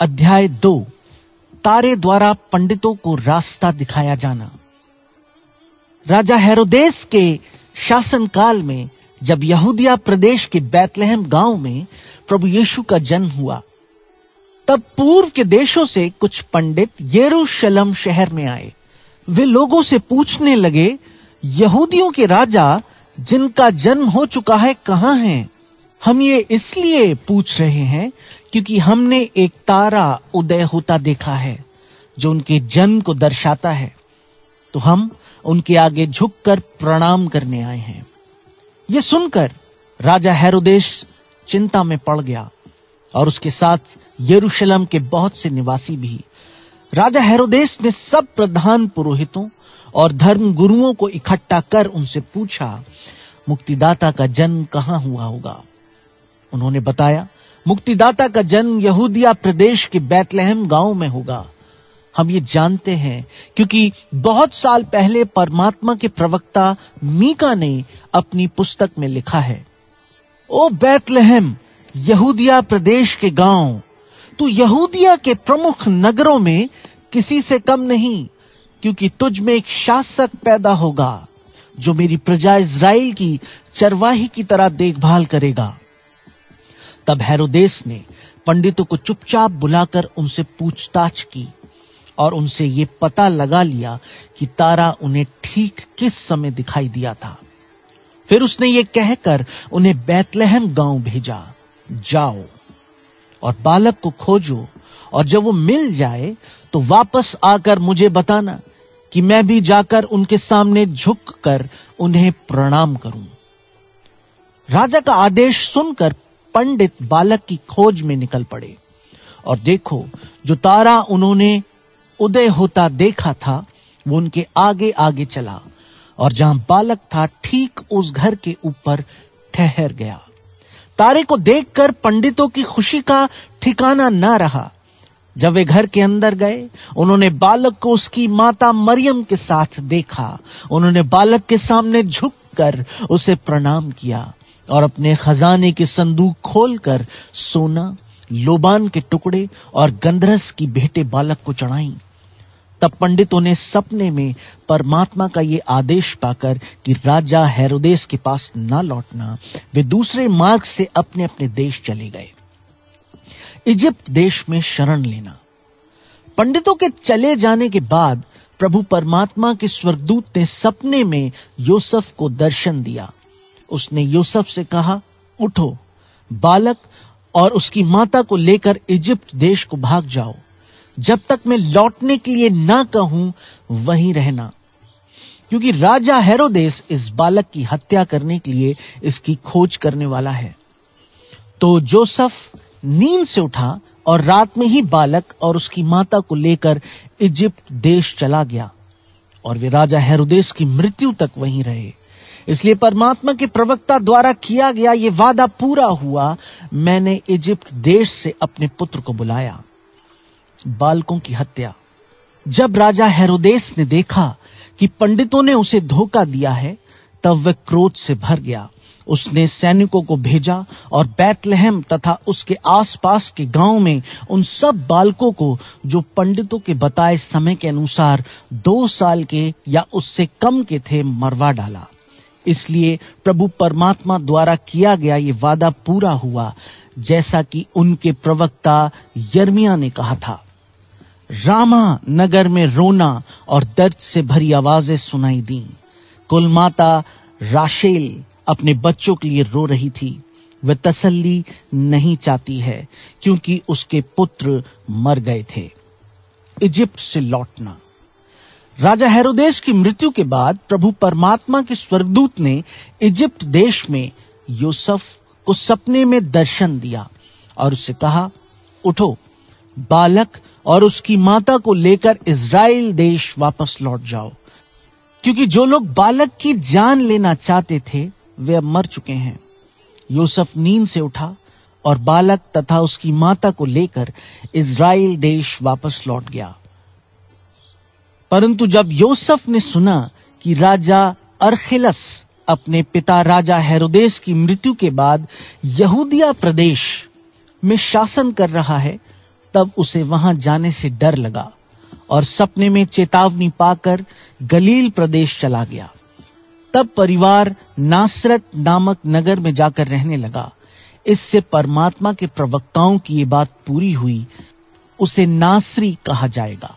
अध्याय दो, तारे द्वारा पंडितों को रास्ता दिखाया जाना। राजा हेरोदेस के शासनकाल में, जब यहूदिया प्रदेश के बैतलहम गाँव में प्रभु यीशु का जन्म हुआ, तब पूर्व के देशों से कुछ पंडित यरूशलेम शहर में आए। वे लोगों से पूछने लगे, यहूदियों के राजा, जिनका जन्म हो चुका है, कहाँ हैं? हम ये इसलिए पूछ रहे हैं क्योंकि हमने एक तारा उदय होता देखा है, जो उनके जन्म को दर्शाता है। तो हम उनके आगे झुककर प्रणाम करने आए हैं। ये सुनकर राजा हेरोदेश चिंता में पड़ गया और उसके साथ यरूशलेम के बहुत से निवासी भी। राजा हेरोदेश ने सब प्रधान पुरोहितों और धर्म गुरुओं को इकट्ठा कर उनसे पूछा, मुक्तिदाता का जन्म कहाँ हुआ होगा? उन्होंने बताया, मुक्तिदाता का जन्म यहूदिया प्रदेश के बैतलहम गाँव में होगा। हम ये जानते हैं, क्योंकि बहुत साल पहले परमात्मा के प्रवक्ता मीका ने अपनी पुस्तक में लिखा है, ओ बैतलहम, यहूदिया प्रदेश के गाँव, तू यहूदिया के प्रमुख नगरों में किसी से कम नहीं, क्योंकि तुझ में एक शासक पैदा होगा, जो मेरी प्रजा इज़राइल की चरवाही की तरह देखभाल करेगा। तब हेरोदेस ने पंडितों को चुपचाप बुलाकर उनसे पूछताछ की और उनसे ये पता लगा लिया कि तारा उन्हें ठीक किस समय दिखाई दिया था। फिर उसने ये कहकर उन्हें बैतलहम गाँव भेजा, जाओ और बालक को खोजो और जब वो मिल जाए तो वापस आकर मुझे बताना कि मैं भी जाकर उनके सामने झुक कर उन्हें प्रणाम करूँ। राजा का आदेश सुनकर पंडित बालक की खोज में निकल पड़े। और देखो, जो तारा उन्होंने उदय होता देखा था, वो उनके आगे आगे चला, और जहाँ बालक था, ठीक उस घर के ऊपर ठहर गया। तारे को देखकर पंडितों की खुशी का ठिकाना ना रहा। जब वे घर के अंदर गए, उन्होंने बालक को उसकी माता मरियम के साथ देखा। उन्होंने बालक के सामने झुककर उसे प्रणाम किया। और अपने खजाने के संदूक खोलकर सोना, लोबान के टुकड़े और गंधरस की बेटे बालक को चढ़ाई। तब पंडितों ने सपने में परमात्मा का ये आदेश पाकर कि राजा हेरोदेस के पास न लौटना, वे दूसरे मार्ग से अपने अपने देश चले गए। इजिप्ट देश में शरण लेना। पंडितों के चले जाने के बाद प्रभु परमात्मा के स्वर्गदूत ने सपने में योसफ को दर्शन दिया। उसने योसफ से कहा, उठो, बालक और उसकी माता को लेकर इजिप्ट देश को भाग जाओ। जब तक मैं लौटने के लिए ना कहूँ, वहीं रहना। क्योंकि राजा हेरोदेस इस बालक की हत्या करने के लिए इसकी खोज करने वाला है। तो जोसफ नींद से उठा और रात में ही बालक और उसकी माता को लेकर इजिप्ट देश चला गया और वे राजा हेरोदेस की मृत्यु तक वहीं रहे। इसलिए परमात्मा के प्रवक्ता द्वारा किया गया ये वादा पूरा हुआ, मैंने इजिप्ट देश से अपने पुत्र को बुलाया, बालकों की हत्या। जब राजा हेरोदेस ने देखा कि पंडितों ने उसे धोखा दिया है, तब वह क्रोध से भर गया। उसने सैनिकों को भेजा और बैतलहम तथा उसके आसपास के गाँव में उन सब बालकों को, जो पंडितों के बताए समय के अनुसार दो साल के या उससे कम के थे, मरवा डाला। इसलिए प्रभु परमात्मा द्वारा किया गया ये वादा पूरा हुआ, जैसा कि उनके प्रवक्ता यर्मिया ने कहा था। रामा नगर में रोना और दर्द से भरी आवाज़ें सुनाई दी। कुल माता राशेल अपने बच्चों के लिए रो रही थी। वह तसल्ली नहीं चाहती है, क्योंकि उसके पुत्र मर गए थे। इजिप्ट से लौटना। राजा हेरोदेश की मृत्यु के बाद प्रभु परमात्मा के स्वर्गदूत ने इजिप्ट देश में यूसुफ को सपने में दर्शन दिया और उससे कहा, उठो, बालक और उसकी माता को लेकर इज़राइल देश वापस लौट जाओ। क्योंकि जो लोग बालक की जान लेना चाहते थे, वे अब मर चुके हैं। यूसुफ नींद से उठा और बालक तथा उसकी माता को लेकर इज़राइल देश वापस लौट गया। परंतु जब योसफ ने सुना कि राजा अरखेलस अपने पिता राजा हेरोदेस की मृत्यु के बाद यहूदिया प्रदेश में शासन कर रहा है, तब उसे वहाँ जाने से डर लगा और सपने में चेतावनी पाकर गलील प्रदेश चला गया। तब परिवार नासरत नामक नगर में जाकर रहने लगा। इससे परमात्मा के प्रवक्ताओं की ये बात पूरी हुई, उसे नासरी कहा जाएगा।